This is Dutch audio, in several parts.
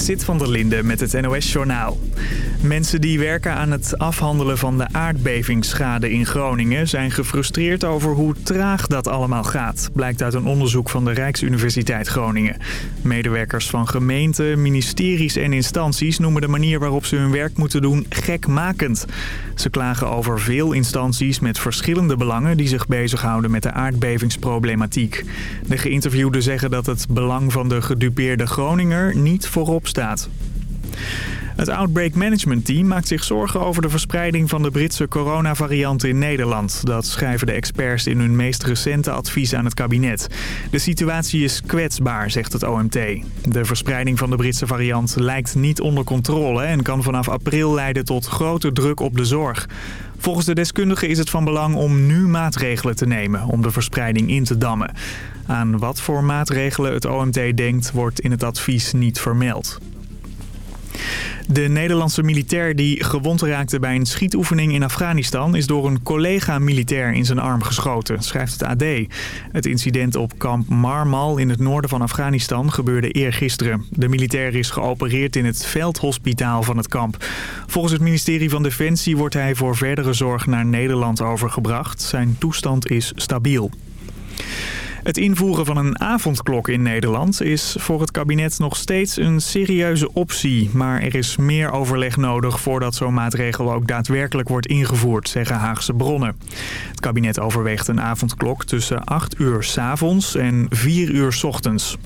Sit van der Linde met het NOS-journaal. Mensen die werken aan het afhandelen van de aardbevingsschade in Groningen... zijn gefrustreerd over hoe traag dat allemaal gaat. Blijkt uit een onderzoek van de Rijksuniversiteit Groningen. Medewerkers van gemeenten, ministeries en instanties... noemen de manier waarop ze hun werk moeten doen gekmakend. Ze klagen over veel instanties met verschillende belangen... die zich bezighouden met de aardbevingsproblematiek. De geïnterviewden zeggen dat het belang van de gedupeerde Groninger niet voorop staat. Het Outbreak Management Team maakt zich zorgen over de verspreiding van de Britse coronavariant in Nederland. Dat schrijven de experts in hun meest recente advies aan het kabinet. De situatie is kwetsbaar, zegt het OMT. De verspreiding van de Britse variant lijkt niet onder controle en kan vanaf april leiden tot grote druk op de zorg. Volgens de deskundigen is het van belang om nu maatregelen te nemen om de verspreiding in te dammen. Aan wat voor maatregelen het OMT denkt wordt in het advies niet vermeld. De Nederlandse militair die gewond raakte bij een schietoefening in Afghanistan... is door een collega-militair in zijn arm geschoten, schrijft het AD. Het incident op kamp Marmal in het noorden van Afghanistan gebeurde eergisteren. De militair is geopereerd in het veldhospitaal van het kamp. Volgens het ministerie van Defensie wordt hij voor verdere zorg naar Nederland overgebracht. Zijn toestand is stabiel. Het invoeren van een avondklok in Nederland is voor het kabinet nog steeds een serieuze optie. Maar er is meer overleg nodig voordat zo'n maatregel ook daadwerkelijk wordt ingevoerd, zeggen Haagse bronnen. Het kabinet overweegt een avondklok tussen 8 uur s avonds en 4 uur s ochtends.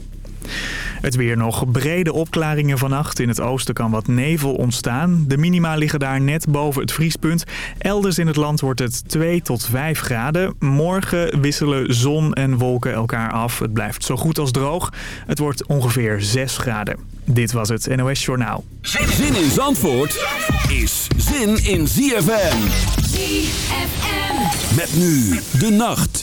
Het weer nog. Brede opklaringen vannacht. In het oosten kan wat nevel ontstaan. De minima liggen daar net boven het vriespunt. Elders in het land wordt het 2 tot 5 graden. Morgen wisselen zon en wolken elkaar af. Het blijft zo goed als droog. Het wordt ongeveer 6 graden. Dit was het NOS Journaal. Zin in Zandvoort is zin in ZFM. ZFM. Met nu de nacht.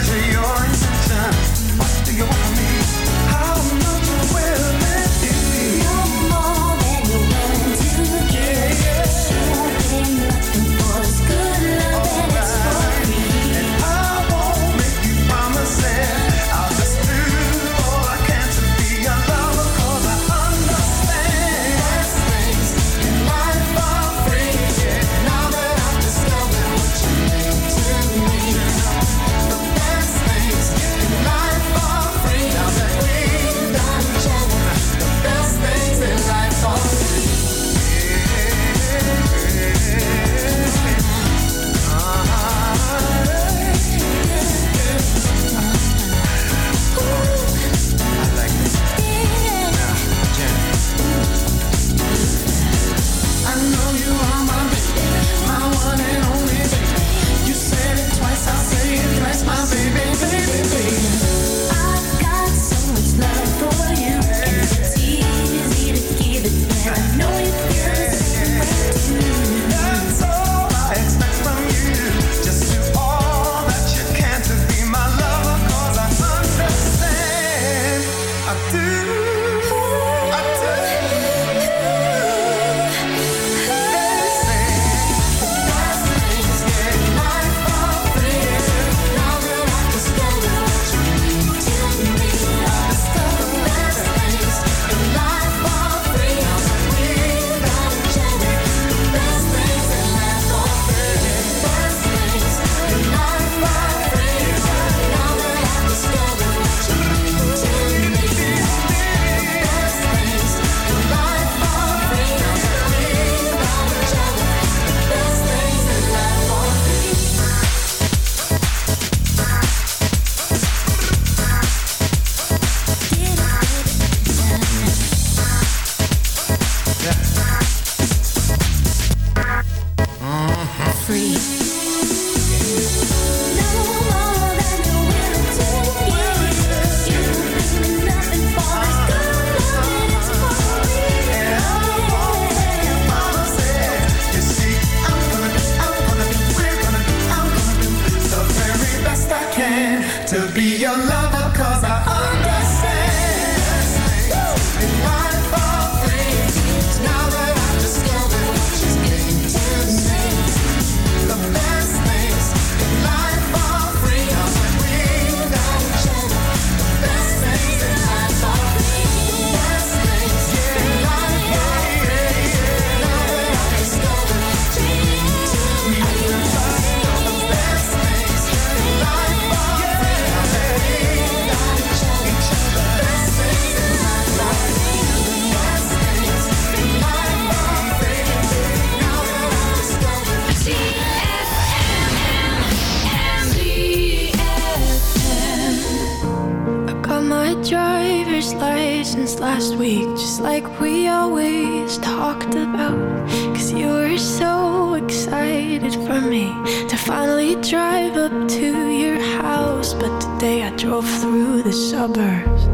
usually drive up to your house, but today I drove through the suburbs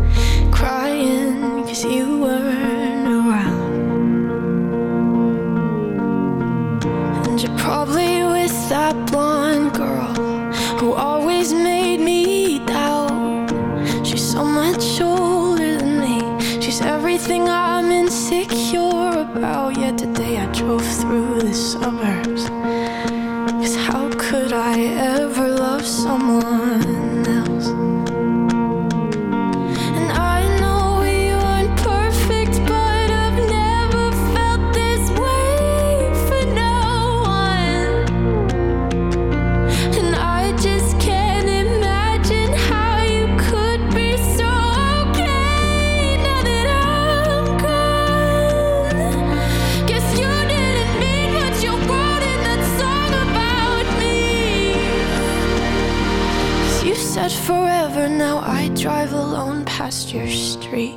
crying cause you weren't around. And you're probably with that blonde girl who always made me doubt. She's so much older than me, she's everything I'm insecure about. Yet today I drove through the suburbs. across your street.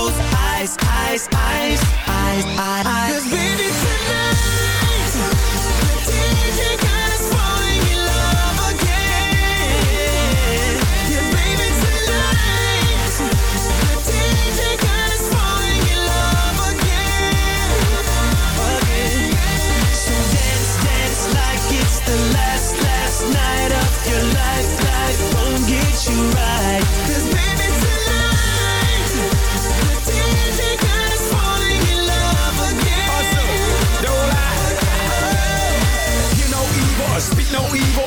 eyes, eyes, eyes, eyes. eyes. Cause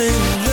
Falling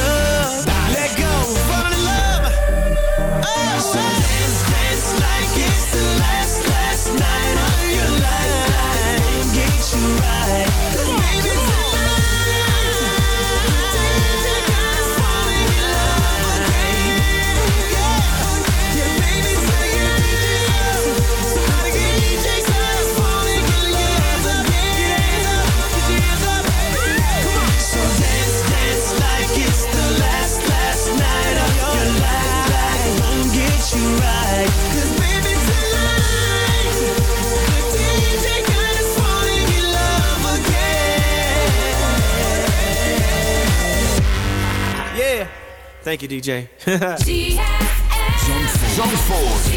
Thank you, DJ. Zandvoort.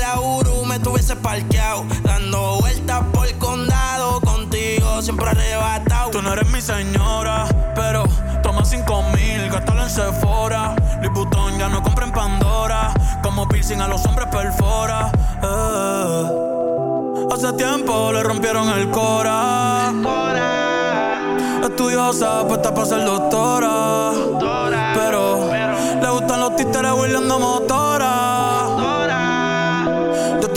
Parqueado. Dando vueltas por el condado. Contigo siempre arrebatado. Tú no eres mi señora, pero toma cinco mil, gástalo en Sephora. Vuitton ya no compra en Pandora. Como piercing a los hombres perfora. Eh. Hace tiempo le rompieron el cora. Estudiosa, puesta para ser doctora. Pero le gustan los títeres huirleando motora.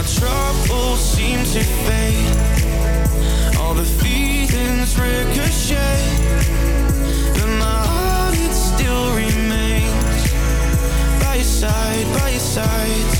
my troubles seem to fade. All the feelings ricochet But my heart, it still remains. By your side, by your side.